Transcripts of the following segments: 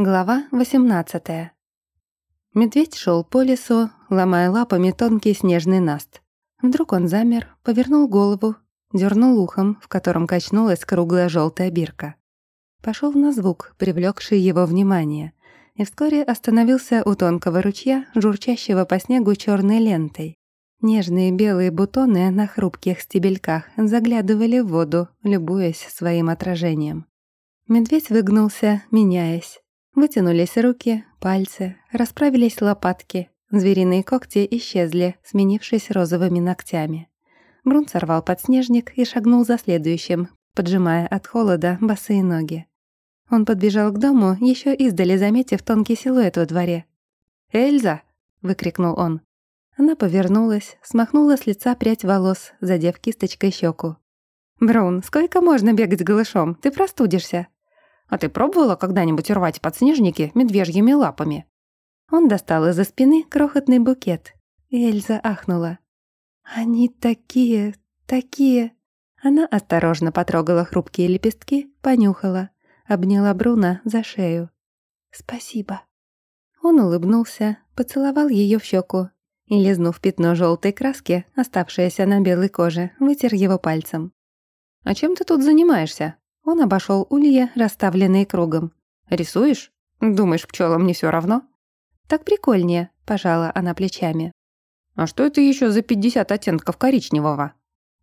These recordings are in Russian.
Глава 18 Медведь шел по лесу, ломая лапами тонкий снежный наст. Вдруг он замер, повернул голову, дернул ухом, в котором качнулась круглая желтая бирка. Пошел на звук, привлекший его внимание, и вскоре остановился у тонкого ручья, журчащего по снегу черной лентой. Нежные белые бутоны на хрупких стебельках заглядывали в воду, любуясь своим отражением. Медведь выгнулся, меняясь. Вытянулись руки, пальцы, расправились лопатки. Звериные когти исчезли, сменившись розовыми ногтями. Брун сорвал подснежник и шагнул за следующим, поджимая от холода босые ноги. Он подбежал к дому, еще издали заметив тонкий силуэт во дворе. «Эльза!» — выкрикнул он. Она повернулась, смахнула с лица прядь волос, задев кисточкой щеку. «Брун, сколько можно бегать голышом? Ты простудишься!» А ты пробовала когда-нибудь рвать подснежники медвежьими лапами?» Он достал из-за спины крохотный букет. Эльза ахнула. «Они такие, такие...» Она осторожно потрогала хрупкие лепестки, понюхала, обняла Бруна за шею. «Спасибо». Он улыбнулся, поцеловал ее в щеку и, лизнув пятно желтой краски, оставшееся на белой коже, вытер его пальцем. «А чем ты тут занимаешься?» Он обошел улья, расставленные кругом. «Рисуешь? Думаешь, пчелам не все равно?» «Так прикольнее», — пожала она плечами. «А что это еще за пятьдесят оттенков коричневого?»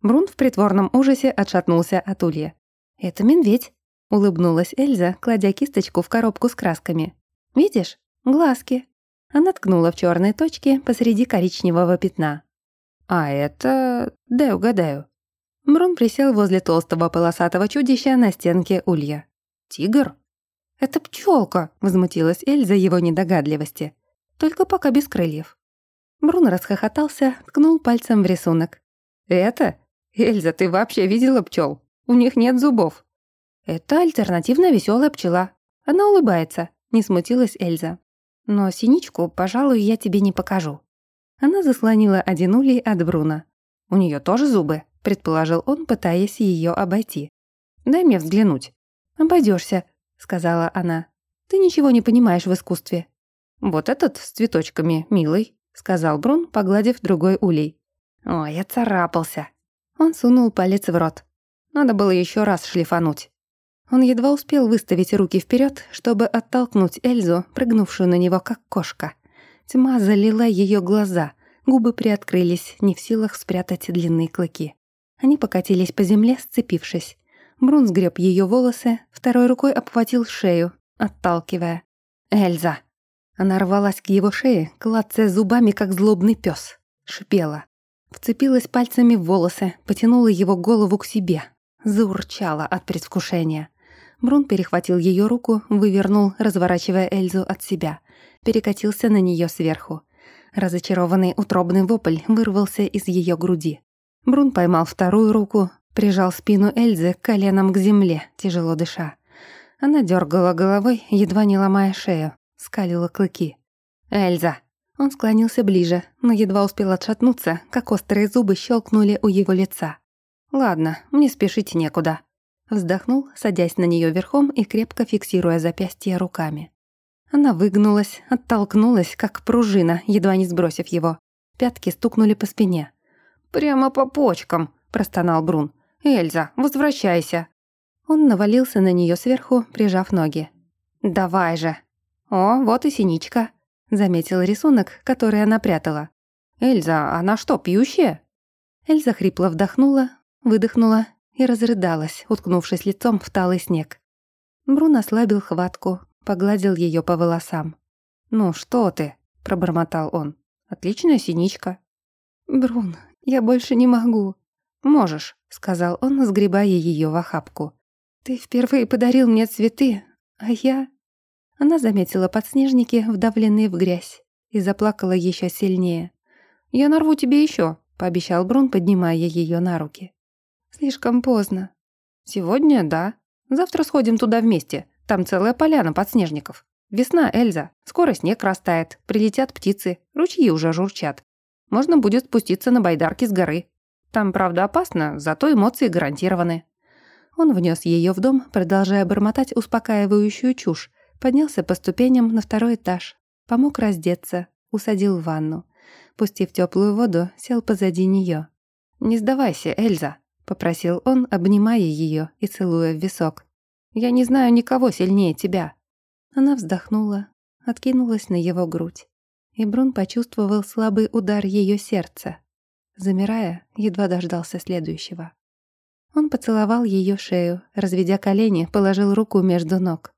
Брун в притворном ужасе отшатнулся от улья. «Это медведь», — улыбнулась Эльза, кладя кисточку в коробку с красками. «Видишь? Глазки». Она ткнула в черные точки посреди коричневого пятна. «А это... дай угадаю. Мрон присел возле толстого полосатого чудища на стенке улья. «Тигр?» «Это пчелка, возмутилась Эльза его недогадливости. «Только пока без крыльев». Брун расхохотался, ткнул пальцем в рисунок. «Это? Эльза, ты вообще видела пчел? У них нет зубов». «Это альтернативная веселая пчела. Она улыбается», — не смутилась Эльза. «Но синичку, пожалуй, я тебе не покажу». Она заслонила один улей от Бруна. «У нее тоже зубы?» Предположил он, пытаясь ее обойти. «Дай мне взглянуть». Обойдешься, сказала она. «Ты ничего не понимаешь в искусстве». «Вот этот с цветочками, милый», — сказал Брун, погладив другой улей. «Ой, я царапался». Он сунул палец в рот. Надо было еще раз шлифануть. Он едва успел выставить руки вперед, чтобы оттолкнуть Эльзу, прыгнувшую на него как кошка. Тьма залила ее глаза, губы приоткрылись, не в силах спрятать длинные клыки. Они покатились по земле, сцепившись. Брун сгреб ее волосы, второй рукой обхватил шею, отталкивая. «Эльза!» Она рвалась к его шее, клацая зубами, как злобный пес. Шипела. Вцепилась пальцами в волосы, потянула его голову к себе. Заурчала от предвкушения. Брун перехватил ее руку, вывернул, разворачивая Эльзу от себя. Перекатился на нее сверху. Разочарованный утробный вопль вырвался из ее груди. Брун поймал вторую руку, прижал спину Эльзы коленом к земле, тяжело дыша. Она дергала головой, едва не ломая шею, скалила клыки. «Эльза!» Он склонился ближе, но едва успел отшатнуться, как острые зубы щелкнули у его лица. «Ладно, мне спешить некуда». Вздохнул, садясь на нее верхом и крепко фиксируя запястье руками. Она выгнулась, оттолкнулась, как пружина, едва не сбросив его. Пятки стукнули по спине. «Прямо по почкам», — простонал Брун. «Эльза, возвращайся». Он навалился на нее сверху, прижав ноги. «Давай же». «О, вот и синичка», — заметил рисунок, который она прятала. «Эльза, она что, пьющая?» Эльза хрипло вдохнула, выдохнула и разрыдалась, уткнувшись лицом в талый снег. Брун ослабил хватку, погладил ее по волосам. «Ну что ты?» – пробормотал он. «Отличная синичка». «Брун, «Я больше не могу». «Можешь», — сказал он, сгребая ее в охапку. «Ты впервые подарил мне цветы, а я...» Она заметила подснежники, вдавленные в грязь, и заплакала еще сильнее. «Я нарву тебе еще», — пообещал Брун, поднимая ее на руки. «Слишком поздно». «Сегодня, да. Завтра сходим туда вместе. Там целая поляна подснежников. Весна, Эльза. Скоро снег растает, прилетят птицы, ручьи уже журчат. Можно будет спуститься на байдарке с горы. Там, правда, опасно, зато эмоции гарантированы». Он внес ее в дом, продолжая бормотать успокаивающую чушь, Поднялся по ступеням на второй этаж, помог раздеться, усадил в ванну. Пустив теплую воду, сел позади нее. «Не сдавайся, Эльза», — попросил он, обнимая ее и целуя в висок. «Я не знаю никого сильнее тебя». Она вздохнула, откинулась на его грудь. И Брун почувствовал слабый удар ее сердца. Замирая, едва дождался следующего. Он поцеловал ее шею, разведя колени, положил руку между ног.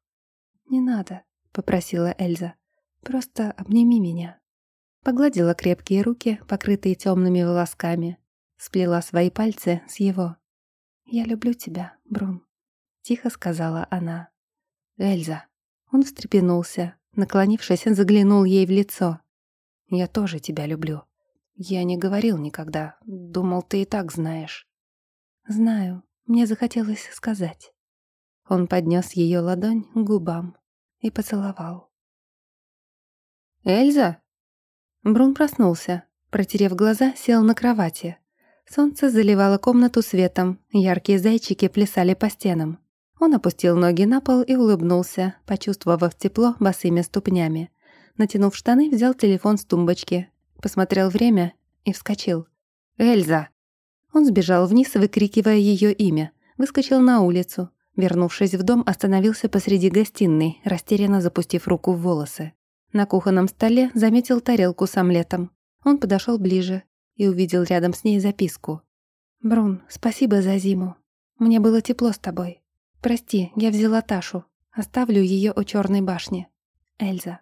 «Не надо», — попросила Эльза. «Просто обними меня». Погладила крепкие руки, покрытые темными волосками. Сплела свои пальцы с его. «Я люблю тебя, Брун», — тихо сказала она. «Эльза». Он встрепенулся, наклонившись, заглянул ей в лицо. «Я тоже тебя люблю. Я не говорил никогда. Думал, ты и так знаешь». «Знаю. Мне захотелось сказать». Он поднес ее ладонь к губам и поцеловал. «Эльза?» Брун проснулся. Протерев глаза, сел на кровати. Солнце заливало комнату светом, яркие зайчики плясали по стенам. Он опустил ноги на пол и улыбнулся, почувствовав тепло босыми ступнями. Натянув штаны, взял телефон с тумбочки, посмотрел время и вскочил. «Эльза!» Он сбежал вниз, выкрикивая ее имя, выскочил на улицу, Вернувшись в дом, остановился посреди гостиной, растерянно запустив руку в волосы. На кухонном столе заметил тарелку с омлетом. Он подошел ближе и увидел рядом с ней записку. «Брун, спасибо за зиму. Мне было тепло с тобой. Прости, я взяла Ташу. Оставлю ее у черной башни. Эльза».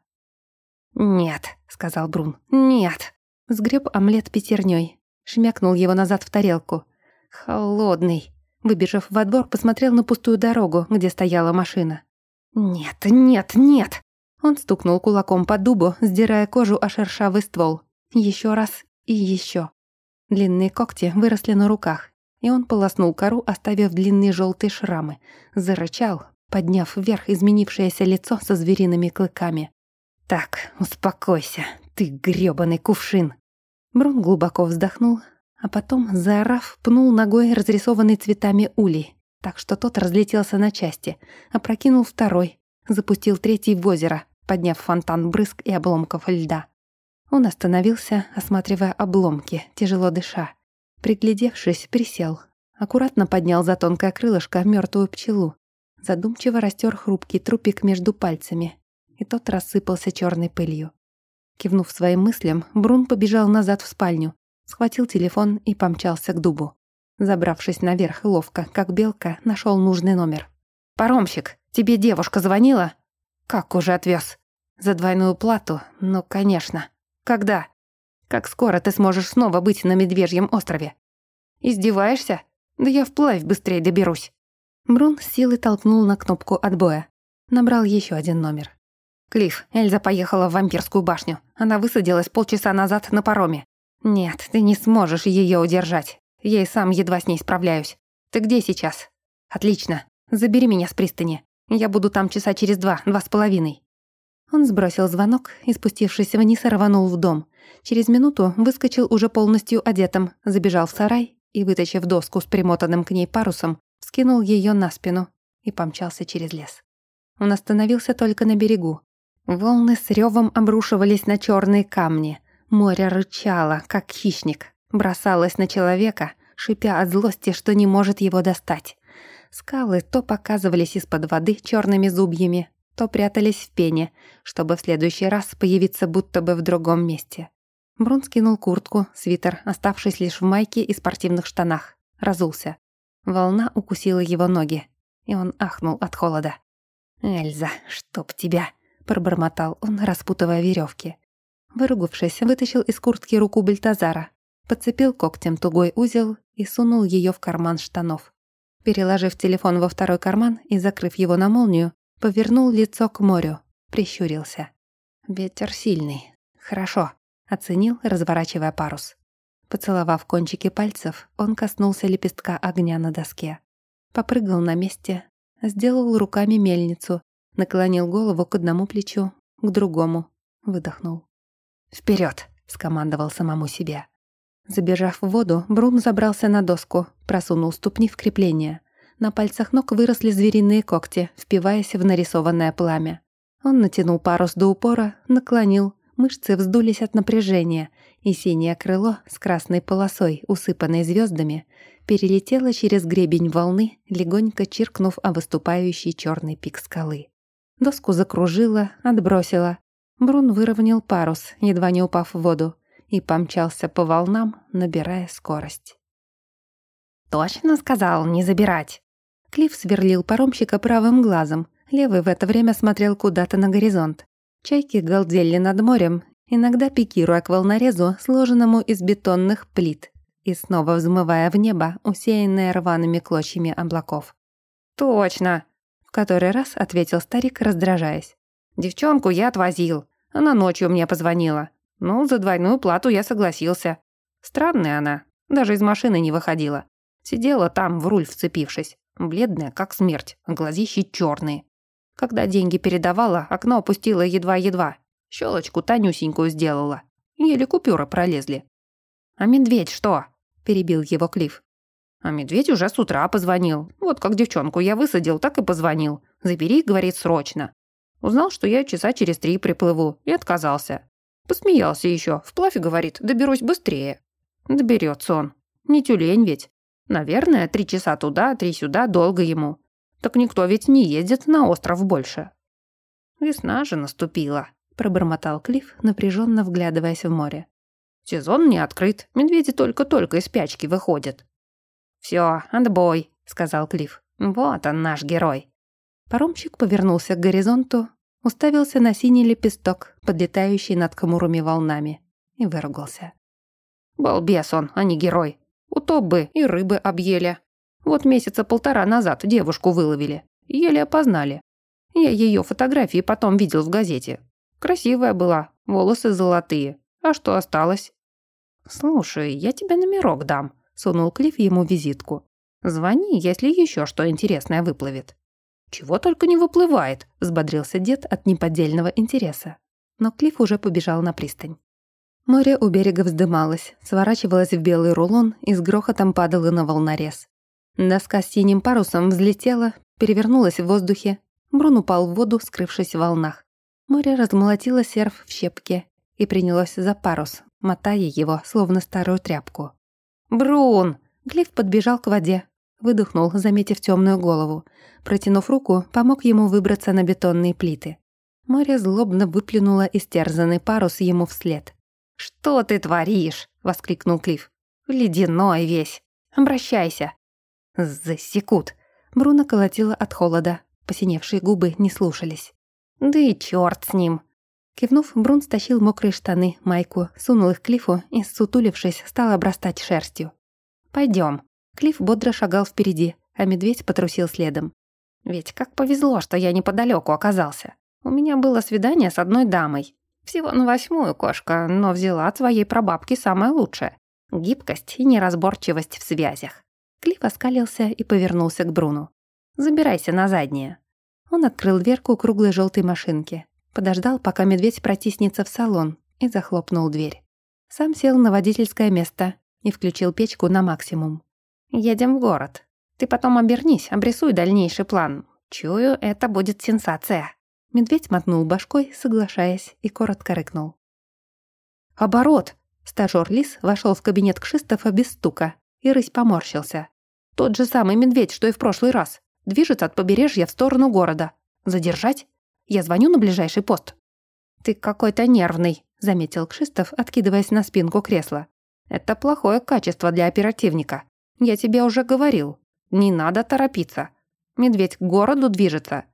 «Нет», — сказал Брун, — «нет». Сгреб омлет пятерней, шмякнул его назад в тарелку. «Холодный». Выбежав во двор, посмотрел на пустую дорогу, где стояла машина. «Нет, нет, нет!» Он стукнул кулаком по дубу, сдирая кожу о шершавый ствол. Еще раз и еще. Длинные когти выросли на руках, и он полоснул кору, оставив длинные желтые шрамы. Зарычал, подняв вверх изменившееся лицо со звериными клыками. «Так, успокойся, ты грёбаный кувшин!» Брун глубоко вздохнул, а потом, заорав, пнул ногой разрисованный цветами улей, так что тот разлетелся на части, опрокинул второй, запустил третий в озеро, подняв фонтан брызг и обломков льда. Он остановился, осматривая обломки, тяжело дыша. Приглядевшись, присел. Аккуратно поднял за тонкое крылышко мертвую пчелу. Задумчиво растер хрупкий трупик между пальцами, и тот рассыпался черной пылью. Кивнув своим мыслям, Брун побежал назад в спальню, Схватил телефон и помчался к дубу. Забравшись наверх ловко, как белка, нашел нужный номер. «Паромщик, тебе девушка звонила?» «Как уже отвез? «За двойную плату? Ну, конечно. Когда? Как скоро ты сможешь снова быть на Медвежьем острове?» «Издеваешься? Да я вплавь быстрее доберусь». Брун с силой толкнул на кнопку отбоя. Набрал еще один номер. «Клифф, Эльза поехала в вампирскую башню. Она высадилась полчаса назад на пароме. «Нет, ты не сможешь ее удержать. Я и сам едва с ней справляюсь. Ты где сейчас?» «Отлично. Забери меня с пристани. Я буду там часа через два, два с половиной». Он сбросил звонок и, спустившись вниз, рванул в дом. Через минуту выскочил уже полностью одетым, забежал в сарай и, вытащив доску с примотанным к ней парусом, скинул ее на спину и помчался через лес. Он остановился только на берегу. Волны с ревом обрушивались на черные камни. Море рычало, как хищник, бросалось на человека, шипя от злости, что не может его достать. Скалы то показывались из-под воды черными зубьями, то прятались в пене, чтобы в следующий раз появиться будто бы в другом месте. Брун скинул куртку, свитер, оставшись лишь в майке и спортивных штанах. Разулся. Волна укусила его ноги, и он ахнул от холода. «Эльза, чтоб тебя!» — пробормотал он, распутывая веревки. Выругавшись, вытащил из куртки руку Бальтазара, подцепил когтем тугой узел и сунул ее в карман штанов. Переложив телефон во второй карман и закрыв его на молнию, повернул лицо к морю, прищурился. Ветер сильный. Хорошо, оценил, разворачивая парус. Поцеловав кончики пальцев, он коснулся лепестка огня на доске. Попрыгал на месте, сделал руками мельницу, наклонил голову к одному плечу, к другому, выдохнул. Вперед! скомандовал самому себе. Забежав в воду, Брун забрался на доску, просунул ступни в крепление. На пальцах ног выросли звериные когти, впиваясь в нарисованное пламя. Он натянул парус до упора, наклонил, мышцы вздулись от напряжения, и синее крыло с красной полосой, усыпанной звездами, перелетело через гребень волны, легонько чиркнув о выступающий черный пик скалы. Доску закружило, отбросило. Брун выровнял парус, едва не упав в воду, и помчался по волнам, набирая скорость. «Точно сказал не забирать?» Клифф сверлил паромщика правым глазом, левый в это время смотрел куда-то на горизонт. Чайки галдели над морем, иногда пикируя к волнорезу, сложенному из бетонных плит, и снова взмывая в небо, усеянное рваными клочьями облаков. «Точно!» — который раз ответил старик, раздражаясь. «Девчонку я отвозил. Она ночью мне позвонила. Ну, за двойную плату я согласился. Странная она, даже из машины не выходила. Сидела там, в руль вцепившись. Бледная, как смерть, глазищи черные. Когда деньги передавала, окно опустила едва-едва. Щелочку тонюсенькую сделала. Еле купюры пролезли. «А медведь что?» – перебил его Клифф. «А медведь уже с утра позвонил. Вот как девчонку я высадил, так и позвонил. Забери, говорит, срочно. Узнал, что я часа через три приплыву, и отказался. Посмеялся еще. Вплавь, говорит, доберусь быстрее. Доберется он. Не тюлень ведь. Наверное, три часа туда, три сюда, долго ему. Так никто ведь не ездит на остров больше. Весна же наступила, пробормотал Клифф, напряженно вглядываясь в море. Сезон не открыт, медведи только-только из спячки выходят. Все, отбой, сказал Клифф. Вот он наш герой. Паромщик повернулся к горизонту, уставился на синий лепесток, подлетающий над камурами волнами, и выругался. «Балбес он, а не герой. Утоп бы и рыбы объели. Вот месяца полтора назад девушку выловили. Еле опознали. Я ее фотографии потом видел в газете. Красивая была, волосы золотые. А что осталось? «Слушай, я тебе номерок дам», — сунул Клифф ему визитку. «Звони, если еще что интересное выплывет». «Чего только не выплывает», — взбодрился дед от неподдельного интереса. Но Клифф уже побежал на пристань. Море у берега вздымалось, сворачивалось в белый рулон и с грохотом падало на волнорез. Доска с синим парусом взлетела, перевернулась в воздухе. Брун упал в воду, скрывшись в волнах. Море размолотило серф в щепке и принялось за парус, мотая его, словно старую тряпку. «Брун!» Глиф подбежал к воде, выдохнул, заметив темную голову. Протянув руку, помог ему выбраться на бетонные плиты. Море злобно выплюнуло истерзанный парус ему вслед. «Что ты творишь?» — воскликнул Клифф. «Ледяной весь. Обращайся. Засекут. Бруно колотила от холода. Посиневшие губы не слушались. Да и черт с ним. Кивнув, Брун стащил мокрые штаны, майку, сунул их Клифу и, сутулившись, стал обрастать шерстью. Пойдем. Клифф бодро шагал впереди, а медведь потрусил следом. Ведь как повезло, что я неподалеку оказался. У меня было свидание с одной дамой. Всего на восьмую кошка, но взяла от своей прабабки самое лучшее. Гибкость и неразборчивость в связях. Клифф оскалился и повернулся к Бруну. «Забирайся на заднее». Он открыл дверку круглой желтой машинки, подождал, пока медведь протиснется в салон, и захлопнул дверь. Сам сел на водительское место и включил печку на максимум. «Едем в город. Ты потом обернись, обрисуй дальнейший план. Чую, это будет сенсация». Медведь мотнул башкой, соглашаясь, и коротко рыкнул. «Оборот!» Стажёр Лис вошел в кабинет Кшистофа без стука и рысь поморщился. «Тот же самый медведь, что и в прошлый раз. Движется от побережья в сторону города. Задержать? Я звоню на ближайший пост». «Ты какой-то нервный», — заметил Кшистов, откидываясь на спинку кресла. «Это плохое качество для оперативника. Я тебе уже говорил. Не надо торопиться. Медведь к городу движется».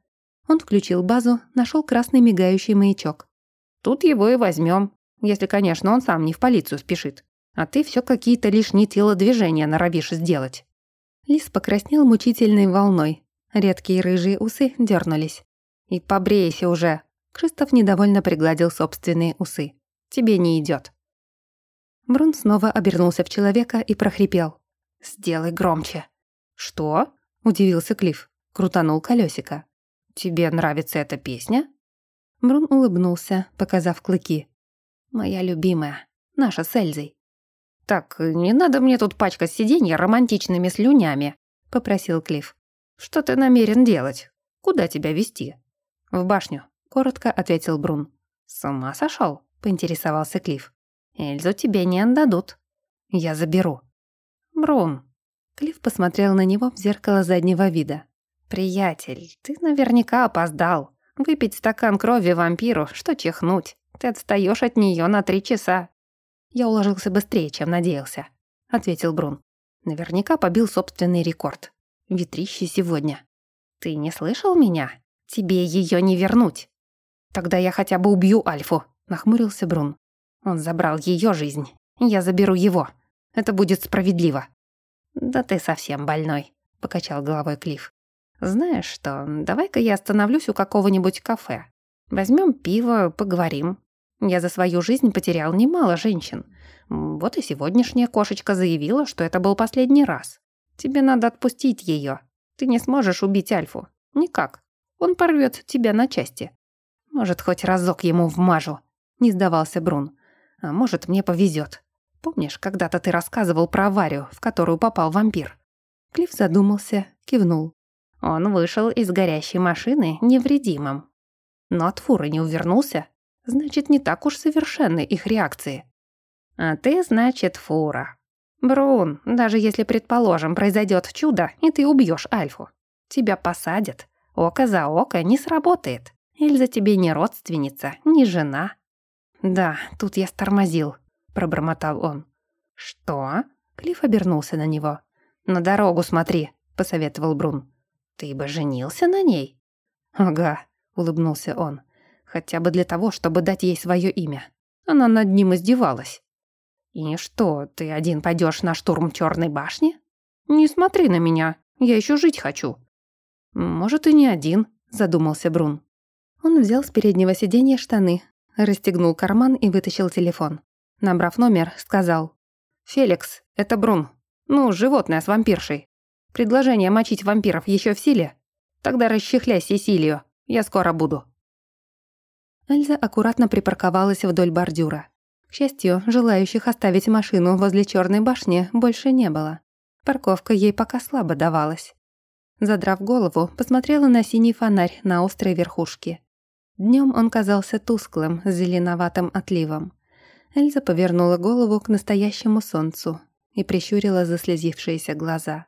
Он включил базу, нашел красный мигающий маячок. «Тут его и возьмем, если, конечно, он сам не в полицию спешит. А ты все какие-то лишние телодвижения норовишь сделать». Лис покраснел мучительной волной. Редкие рыжие усы дернулись. «И побрейся уже!» Кшистов недовольно пригладил собственные усы. «Тебе не идет. Брун снова обернулся в человека и прохрипел. «Сделай громче». «Что?» — удивился Клифф. Крутанул колесико. «Тебе нравится эта песня?» Брун улыбнулся, показав клыки. «Моя любимая. Наша с Эльзой. «Так, не надо мне тут пачкать сиденья романтичными слюнями», — попросил Клифф. «Что ты намерен делать? Куда тебя вести?» «В башню. коротко ответил Брун. «С ума сошел? поинтересовался Клифф. «Эльзу тебе не отдадут. Я заберу». «Брун». Клифф посмотрел на него в зеркало заднего вида. «Приятель, ты наверняка опоздал. Выпить стакан крови вампиру, что чихнуть. Ты отстаешь от нее на три часа». «Я уложился быстрее, чем надеялся», — ответил Брун. «Наверняка побил собственный рекорд. Ветрище сегодня». «Ты не слышал меня? Тебе ее не вернуть». «Тогда я хотя бы убью Альфу», — нахмурился Брун. «Он забрал ее жизнь. Я заберу его. Это будет справедливо». «Да ты совсем больной», — покачал головой Клифф. «Знаешь что, давай-ка я остановлюсь у какого-нибудь кафе. Возьмем пиво, поговорим. Я за свою жизнь потерял немало женщин. Вот и сегодняшняя кошечка заявила, что это был последний раз. Тебе надо отпустить ее. Ты не сможешь убить Альфу. Никак. Он порвет тебя на части. Может, хоть разок ему вмажу. Не сдавался Брун. А может, мне повезет. Помнишь, когда-то ты рассказывал про аварию, в которую попал вампир? Клифф задумался, кивнул. Он вышел из горящей машины невредимым. Но от фуры не увернулся. Значит, не так уж совершенны их реакции. А ты, значит, фура. Брун, даже если, предположим, произойдет чудо, и ты убьешь Альфу, тебя посадят. Око за око не сработает. Эльза тебе не родственница, не жена. Да, тут я стормозил, пробормотал он. Что? Клифф обернулся на него. На дорогу смотри, посоветовал Брун. «Ты бы женился на ней?» «Ага», — улыбнулся он. «Хотя бы для того, чтобы дать ей свое имя. Она над ним издевалась». «И что, ты один пойдешь на штурм Черной башни?» «Не смотри на меня, я еще жить хочу». «Может, и не один», — задумался Брун. Он взял с переднего сиденья штаны, расстегнул карман и вытащил телефон. Набрав номер, сказал. «Феликс, это Брун. Ну, животное с вампиршей. Предложение мочить вампиров еще в силе? Тогда расчехляй Сесилию. Я скоро буду». Эльза аккуратно припарковалась вдоль бордюра. К счастью, желающих оставить машину возле черной башни больше не было. Парковка ей пока слабо давалась. Задрав голову, посмотрела на синий фонарь на острой верхушке. Днем он казался тусклым, с зеленоватым отливом. Эльза повернула голову к настоящему солнцу и прищурила заслезившиеся глаза.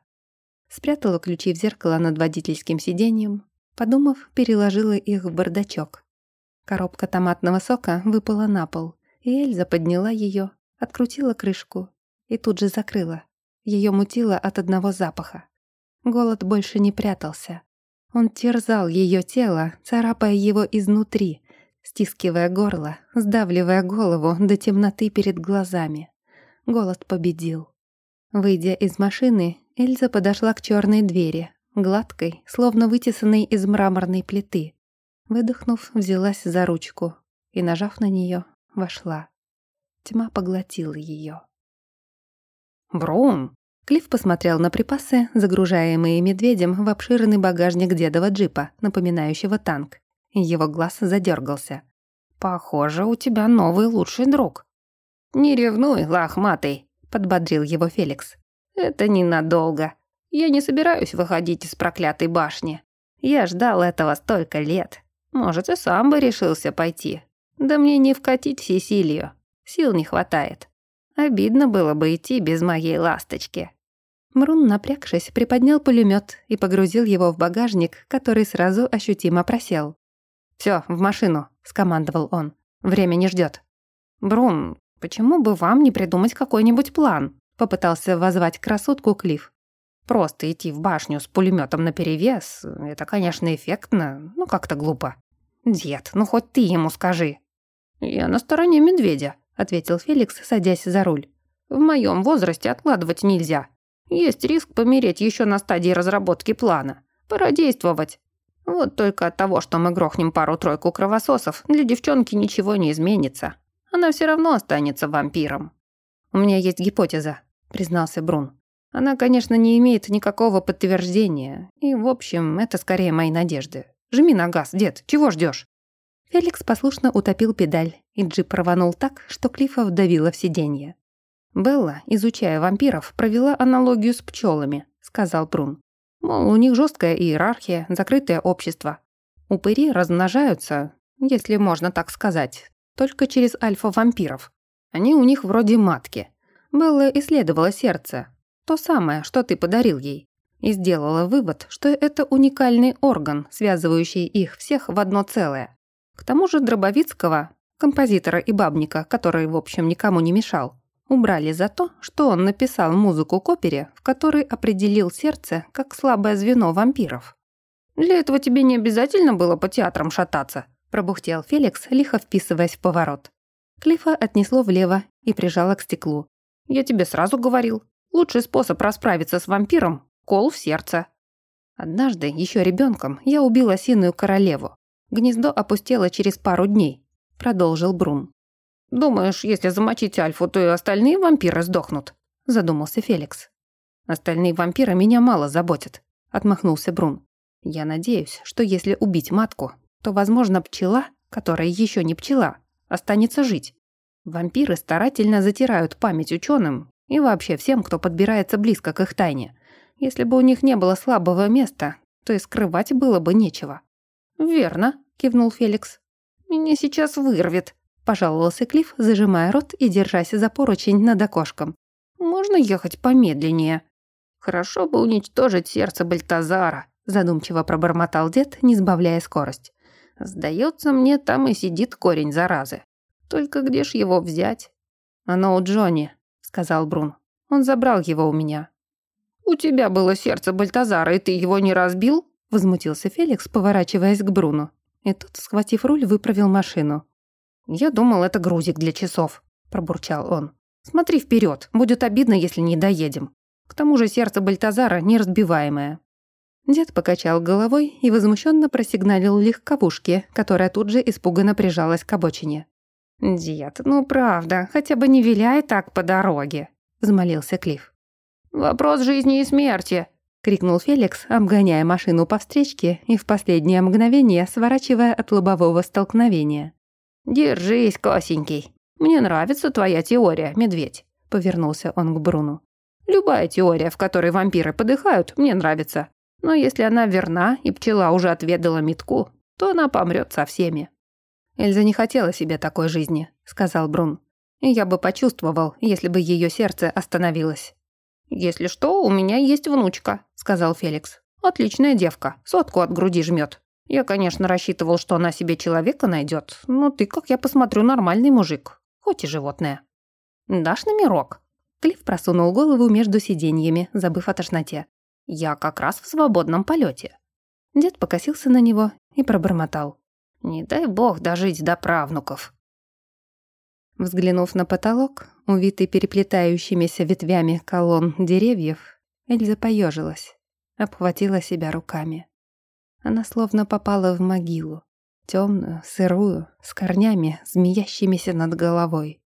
Спрятала ключи в зеркало над водительским сиденьем, подумав, переложила их в бардачок. Коробка томатного сока выпала на пол, и Эльза подняла ее, открутила крышку и тут же закрыла. Ее мутило от одного запаха. Голод больше не прятался. Он терзал ее тело, царапая его изнутри, стискивая горло, сдавливая голову до темноты перед глазами. Голод победил. Выйдя из машины, Эльза подошла к черной двери, гладкой, словно вытесанной из мраморной плиты. Выдохнув, взялась за ручку и, нажав на нее, вошла. Тьма поглотила ее. «Брун!» Клифф посмотрел на припасы, загружаемые медведем в обширный багажник дедова джипа, напоминающего танк. Его глаз задергался. «Похоже, у тебя новый лучший друг». «Не ревнуй, лохматый», — подбодрил его Феликс. Это ненадолго. Я не собираюсь выходить из проклятой башни. Я ждал этого столько лет. Может, и сам бы решился пойти. Да мне не вкатить Сесилию. Сил не хватает. Обидно было бы идти без моей ласточки. Мрун, напрягшись, приподнял пулемет и погрузил его в багажник, который сразу ощутимо просел. Все, в машину», — скомандовал он. «Время не ждет. «Брун, почему бы вам не придумать какой-нибудь план?» Попытался возвать красотку Клифф. Просто идти в башню с пулеметом наперевес — это, конечно, эффектно, но как-то глупо. «Дед, ну хоть ты ему скажи». «Я на стороне медведя», — ответил Феликс, садясь за руль. «В моем возрасте откладывать нельзя. Есть риск помереть еще на стадии разработки плана. Пора действовать. Вот только от того, что мы грохнем пару-тройку кровососов, для девчонки ничего не изменится. Она все равно останется вампиром». «У меня есть гипотеза», признался Брун. Она, конечно, не имеет никакого подтверждения. И, в общем, это скорее мои надежды. Жми на газ, дед, чего ждешь? Феликс послушно утопил педаль, и джип рванул так, что Клиффа вдавило в сиденье. «Белла, изучая вампиров, провела аналогию с пчелами», — сказал Брун. «Мол, у них жесткая иерархия, закрытое общество. Упыри размножаются, если можно так сказать, только через альфа-вампиров. Они у них вроде матки. Белла исследовала сердце, то самое, что ты подарил ей, и сделала вывод, что это уникальный орган, связывающий их всех в одно целое. К тому же Дробовицкого, композитора и бабника, который, в общем, никому не мешал, убрали за то, что он написал музыку к опере, в которой определил сердце как слабое звено вампиров. «Для этого тебе не обязательно было по театрам шататься», пробухтел Феликс, лихо вписываясь в поворот. Клифа отнесло влево и прижало к стеклу. «Я тебе сразу говорил. Лучший способ расправиться с вампиром — кол в сердце». Однажды, еще ребенком, я убил осиную королеву. Гнездо опустело через пару дней, продолжил Брун. «Думаешь, если замочить Альфу, то и остальные вампиры сдохнут?» – задумался Феликс. «Остальные вампиры меня мало заботят», – отмахнулся Брун. «Я надеюсь, что если убить матку, то, возможно, пчела, которая еще не пчела, останется жить. Вампиры старательно затирают память ученым и вообще всем, кто подбирается близко к их тайне. Если бы у них не было слабого места, то и скрывать было бы нечего». «Верно», – кивнул Феликс. «Меня сейчас вырвет», Пожаловался Клифф, зажимая рот и держась за поручень над окошком. «Можно ехать помедленнее?» «Хорошо бы уничтожить сердце Бальтазара», задумчиво пробормотал дед, не сбавляя скорость. «Сдается мне, там и сидит корень заразы. Только где ж его взять?» «Оно у Джонни», — сказал Брун. «Он забрал его у меня». «У тебя было сердце Бальтазара, и ты его не разбил?» — возмутился Феликс, поворачиваясь к Бруну. И тут, схватив руль, выправил машину. «Я думал, это грузик для часов», – пробурчал он. «Смотри вперед, будет обидно, если не доедем. К тому же сердце Бальтазара неразбиваемое». Дед покачал головой и возмущенно просигналил легковушке, которая тут же испуганно прижалась к обочине. «Дед, ну правда, хотя бы не виляй так по дороге», – взмолился Клифф. «Вопрос жизни и смерти», – крикнул Феликс, обгоняя машину по встречке и в последнее мгновение сворачивая от лобового столкновения. «Держись, косенький. Мне нравится твоя теория, медведь», — повернулся он к Бруну. «Любая теория, в которой вампиры подыхают, мне нравится. Но если она верна, и пчела уже отведала метку, то она помрет со всеми». «Эльза не хотела себе такой жизни», — сказал Брун. «И я бы почувствовал, если бы ее сердце остановилось». «Если что, у меня есть внучка», — сказал Феликс. «Отличная девка, сотку от груди жмет. Я, конечно, рассчитывал, что она себе человека найдет, но ты, как я посмотрю, нормальный мужик, хоть и животное. Дашь номерок?» Клифф просунул голову между сиденьями, забыв о тошноте. «Я как раз в свободном полете. Дед покосился на него и пробормотал. «Не дай бог дожить до правнуков». Взглянув на потолок, увитый переплетающимися ветвями колонн деревьев, Эльза поежилась, обхватила себя руками. Она словно попала в могилу, темную, сырую, с корнями, змеящимися над головой.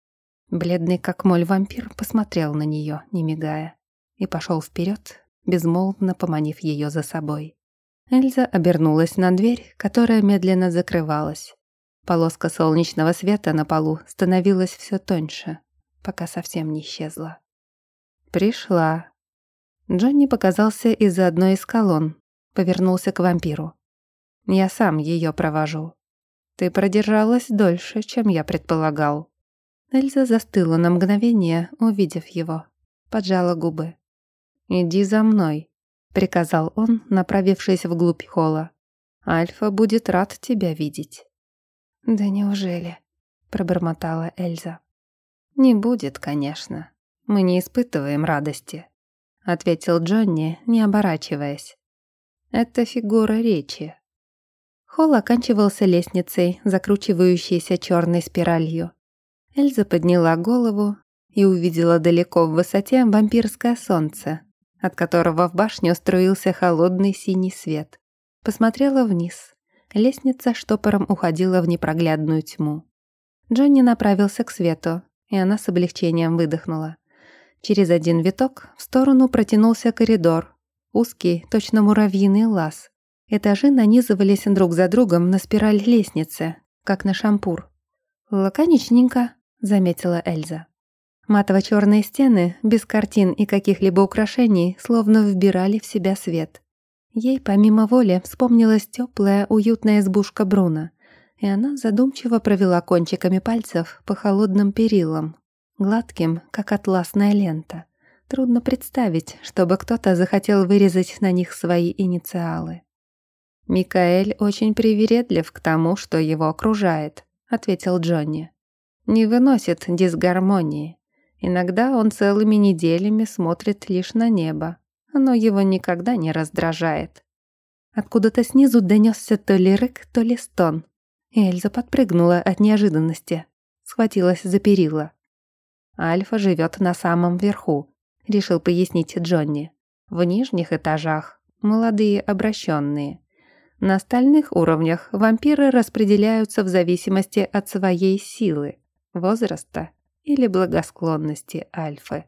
Бледный как моль вампир посмотрел на нее, не мигая, и пошел вперед, безмолвно поманив ее за собой. Эльза обернулась на дверь, которая медленно закрывалась. Полоска солнечного света на полу становилась все тоньше, пока совсем не исчезла. Пришла. Джонни показался из-за одной из колонн, повернулся к вампиру. «Я сам ее провожу. Ты продержалась дольше, чем я предполагал». Эльза застыла на мгновение, увидев его. Поджала губы. «Иди за мной», — приказал он, направившись вглубь холла. «Альфа будет рад тебя видеть». «Да неужели?» — пробормотала Эльза. «Не будет, конечно. Мы не испытываем радости», — ответил Джонни, не оборачиваясь. Это фигура речи. Холл оканчивался лестницей, закручивающейся черной спиралью. Эльза подняла голову и увидела далеко в высоте вампирское солнце, от которого в башню струился холодный синий свет. Посмотрела вниз. Лестница штопором уходила в непроглядную тьму. Джонни направился к свету, и она с облегчением выдохнула. Через один виток в сторону протянулся коридор, Узкий, точно муравьиный лаз. Этажи нанизывались друг за другом на спираль лестницы, как на шампур. «Лаконичненько», — заметила Эльза. Матово-черные стены, без картин и каких-либо украшений, словно вбирали в себя свет. Ей, помимо воли, вспомнилась теплая, уютная избушка Бруна. и она задумчиво провела кончиками пальцев по холодным перилам, гладким, как атласная лента. Трудно представить, чтобы кто-то захотел вырезать на них свои инициалы. «Микаэль очень привередлив к тому, что его окружает», — ответил Джонни. «Не выносит дисгармонии. Иногда он целыми неделями смотрит лишь на небо. Оно его никогда не раздражает». Откуда-то снизу донесся то ли рык, то ли стон. Эльза подпрыгнула от неожиданности, схватилась за перила. Альфа живет на самом верху, решил пояснить Джонни. В нижних этажах молодые обращенные. На остальных уровнях вампиры распределяются в зависимости от своей силы, возраста или благосклонности Альфы.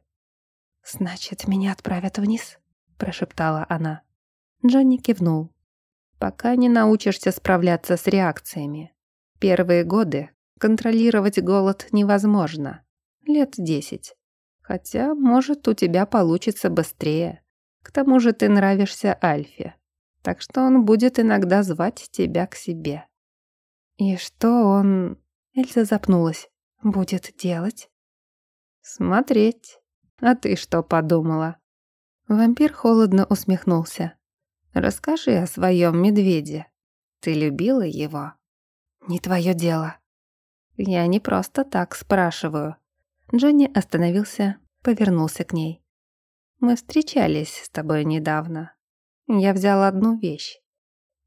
«Значит, меня отправят вниз?» – прошептала она. Джонни кивнул. «Пока не научишься справляться с реакциями. Первые годы контролировать голод невозможно. Лет десять. Хотя, может, у тебя получится быстрее. К тому же ты нравишься Альфе. Так что он будет иногда звать тебя к себе. И что он... Эльза запнулась. Будет делать? Смотреть. А ты что подумала? Вампир холодно усмехнулся. Расскажи о своем медведе. Ты любила его? Не твое дело. Я не просто так спрашиваю. Джонни остановился, повернулся к ней. «Мы встречались с тобой недавно. Я взял одну вещь.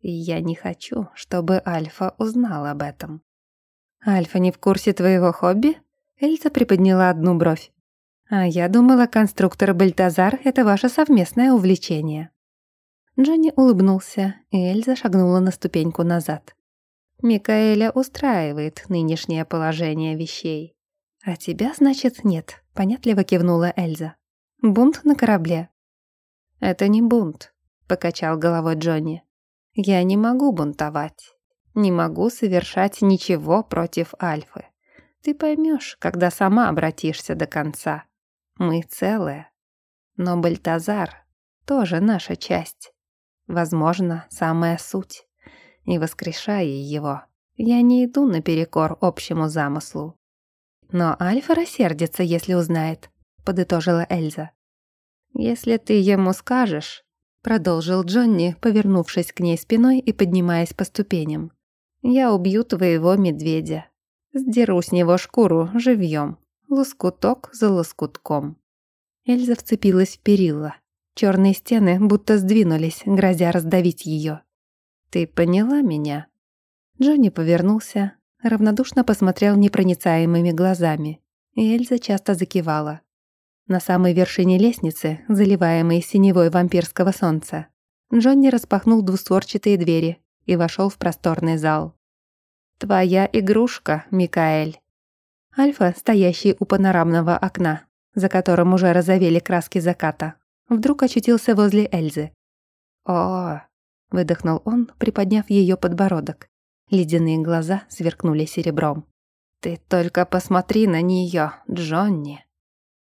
Я не хочу, чтобы Альфа узнал об этом». «Альфа не в курсе твоего хобби?» Эльза приподняла одну бровь. «А я думала, конструктор Бальтазар — это ваше совместное увлечение». Джонни улыбнулся, и Эльза шагнула на ступеньку назад. Микаэля устраивает нынешнее положение вещей. «А тебя, значит, нет», — понятливо кивнула Эльза. «Бунт на корабле». «Это не бунт», — покачал головой Джонни. «Я не могу бунтовать. Не могу совершать ничего против Альфы. Ты поймешь, когда сама обратишься до конца. Мы целые. Но Бальтазар тоже наша часть. Возможно, самая суть. И воскрешая его, я не иду наперекор общему замыслу. «Но Альфа рассердится, если узнает», — подытожила Эльза. «Если ты ему скажешь», — продолжил Джонни, повернувшись к ней спиной и поднимаясь по ступеням, «я убью твоего медведя. Сдеру с него шкуру живьем, лоскуток за лоскутком». Эльза вцепилась в перила. Черные стены будто сдвинулись, грозя раздавить ее. «Ты поняла меня?» Джонни повернулся, равнодушно посмотрел непроницаемыми глазами, и Эльза часто закивала. На самой вершине лестницы, заливаемой синевой вампирского солнца, Джонни распахнул двустворчатые двери и вошел в просторный зал. «Твоя игрушка, Микаэль». Альфа, стоящий у панорамного окна, за которым уже разовели краски заката, вдруг очутился возле Эльзы. «О!» — выдохнул он, приподняв ее подбородок. Ледяные глаза сверкнули серебром. «Ты только посмотри на нее, Джонни!»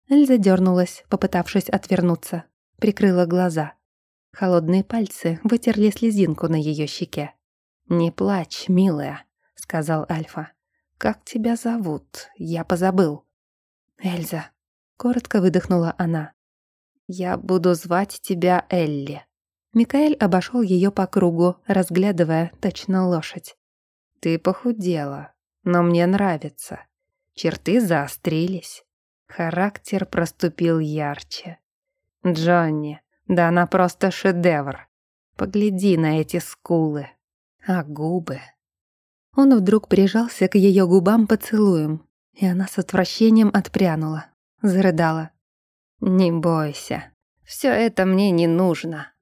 Эльза дернулась, попытавшись отвернуться. Прикрыла глаза. Холодные пальцы вытерли слезинку на ее щеке. «Не плачь, милая», — сказал Альфа. «Как тебя зовут? Я позабыл». «Эльза», — коротко выдохнула она. «Я буду звать тебя Элли». Микаэль обошел ее по кругу, разглядывая точно лошадь. Ты похудела, но мне нравится. Черты заострились. Характер проступил ярче. Джонни, да она просто шедевр. Погляди на эти скулы. А губы? Он вдруг прижался к ее губам поцелуем, и она с отвращением отпрянула, зарыдала. «Не бойся, все это мне не нужно».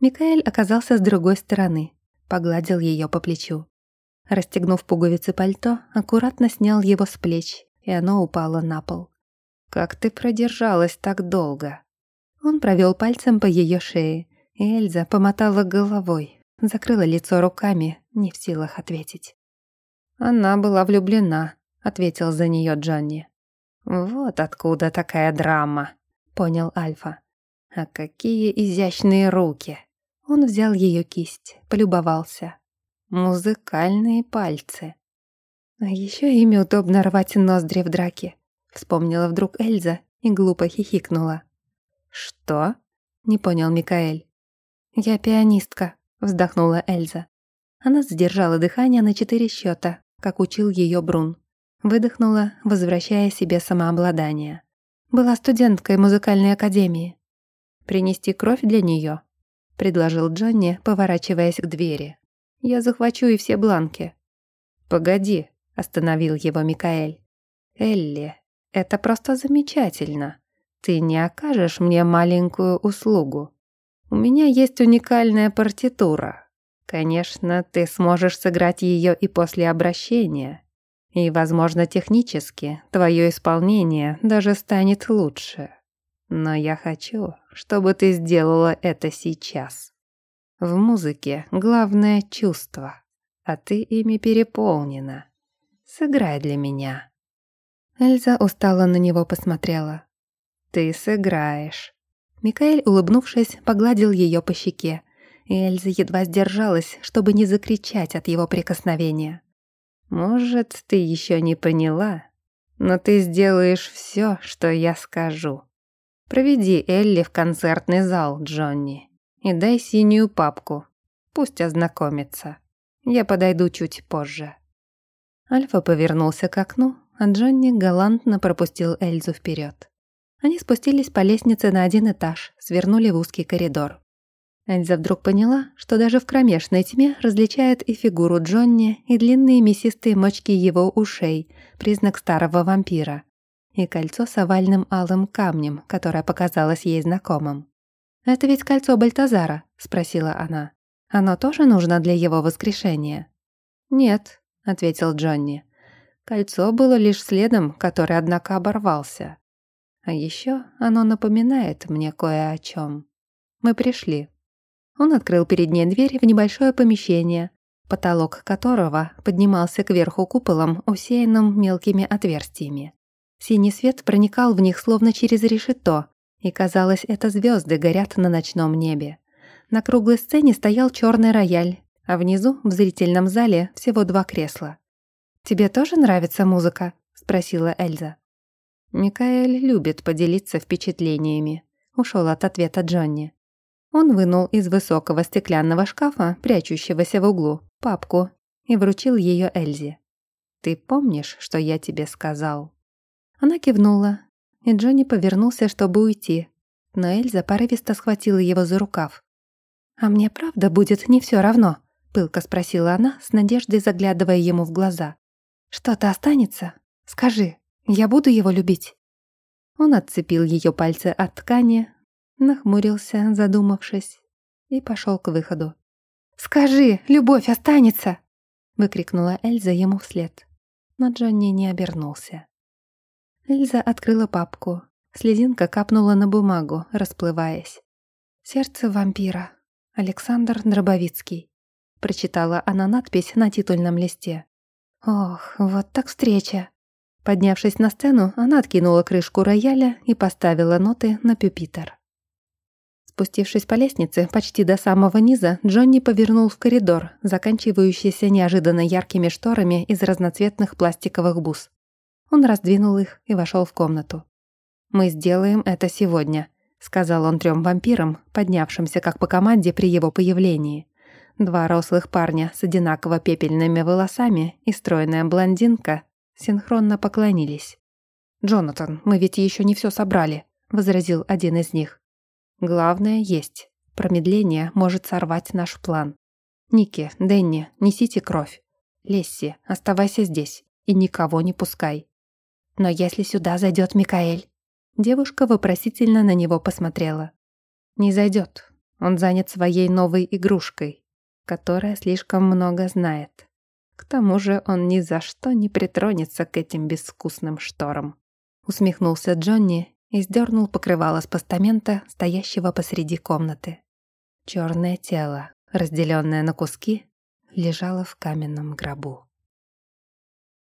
Микаэль оказался с другой стороны, погладил ее по плечу. Расстегнув пуговицы пальто, аккуратно снял его с плеч, и оно упало на пол. «Как ты продержалась так долго?» Он провел пальцем по ее шее, и Эльза помотала головой, закрыла лицо руками, не в силах ответить. «Она была влюблена», — ответил за нее Джонни. «Вот откуда такая драма», — понял Альфа. «А какие изящные руки!» Он взял ее кисть, полюбовался. Музыкальные пальцы. А еще ими удобно рвать ноздри в драке. Вспомнила вдруг Эльза и глупо хихикнула. «Что?» — не понял Микаэль. «Я пианистка», — вздохнула Эльза. Она задержала дыхание на четыре счета, как учил ее Брун. Выдохнула, возвращая себе самообладание. Была студенткой музыкальной академии. «Принести кровь для нее, предложил Джонни, поворачиваясь к двери. «Я захвачу и все бланки». «Погоди», — остановил его Микаэль. «Элли, это просто замечательно. Ты не окажешь мне маленькую услугу. У меня есть уникальная партитура. Конечно, ты сможешь сыграть ее и после обращения. И, возможно, технически твое исполнение даже станет лучше. Но я хочу, чтобы ты сделала это сейчас. В музыке главное чувство, а ты ими переполнена. Сыграй для меня». Эльза устало на него посмотрела. «Ты сыграешь». Микаэль, улыбнувшись, погладил ее по щеке, и Эльза едва сдержалась, чтобы не закричать от его прикосновения. «Может, ты еще не поняла, но ты сделаешь все, что я скажу. Проведи Элли в концертный зал, Джонни, и дай синюю папку. Пусть ознакомится. Я подойду чуть позже». Альфа повернулся к окну, а Джонни галантно пропустил Эльзу вперед. Они спустились по лестнице на один этаж, свернули в узкий коридор. Эльза вдруг поняла, что даже в кромешной тьме различает и фигуру Джонни, и длинные мясистые мочки его ушей, признак старого вампира, и кольцо с овальным алым камнем, которое показалось ей знакомым. «Это ведь кольцо Бальтазара?» — спросила она. «Оно тоже нужно для его воскрешения?» «Нет», — ответил Джонни. «Кольцо было лишь следом, который, однако, оборвался. А еще оно напоминает мне кое о чем. Мы пришли». Он открыл перед ней дверь в небольшое помещение, потолок которого поднимался кверху куполом, усеянным мелкими отверстиями. Синий свет проникал в них словно через решето, и казалось, это звезды горят на ночном небе. На круглой сцене стоял черный рояль, а внизу, в зрительном зале, всего два кресла. «Тебе тоже нравится музыка?» — спросила Эльза. Микаэль любит поделиться впечатлениями. Ушел от ответа Джонни. Он вынул из высокого стеклянного шкафа, прячущегося в углу, папку и вручил ее Эльзе. «Ты помнишь, что я тебе сказал?» Она кивнула, и Джонни повернулся, чтобы уйти, но Эльза порывисто схватила его за рукав. «А мне правда будет не все равно?» — пылко спросила она, с надеждой заглядывая ему в глаза. «Что-то останется? Скажи, я буду его любить?» Он отцепил ее пальцы от ткани, нахмурился, задумавшись, и пошел к выходу. «Скажи, любовь останется!» — выкрикнула Эльза ему вслед. Но Джонни не обернулся. Эльза открыла папку. Слезинка капнула на бумагу, расплываясь. «Сердце вампира. Александр Дробовицкий», — прочитала она надпись на титульном листе. «Ох, вот так встреча!» Поднявшись на сцену, она откинула крышку рояля и поставила ноты на пюпитер. Спустившись по лестнице почти до самого низа, Джонни повернул в коридор, заканчивающийся неожиданно яркими шторами из разноцветных пластиковых бус. Он раздвинул их и вошел в комнату. «Мы сделаем это сегодня», — сказал он трем вампирам, поднявшимся как по команде при его появлении. Два рослых парня с одинаково пепельными волосами и стройная блондинка синхронно поклонились. «Джонатан, мы ведь еще не все собрали», — возразил один из них. Главное есть. Промедление может сорвать наш план. Ники, Дэнни, несите кровь. Лесси, оставайся здесь и никого не пускай. Но если сюда зайдет Микаэль? Девушка вопросительно на него посмотрела. Не зайдет. Он занят своей новой игрушкой, которая слишком много знает. К тому же он ни за что не притронется к этим безвкусным шторам. Усмехнулся Джонни и сдернул покрывало с постамента, стоящего посреди комнаты. Черное тело, разделенное на куски, лежало в каменном гробу.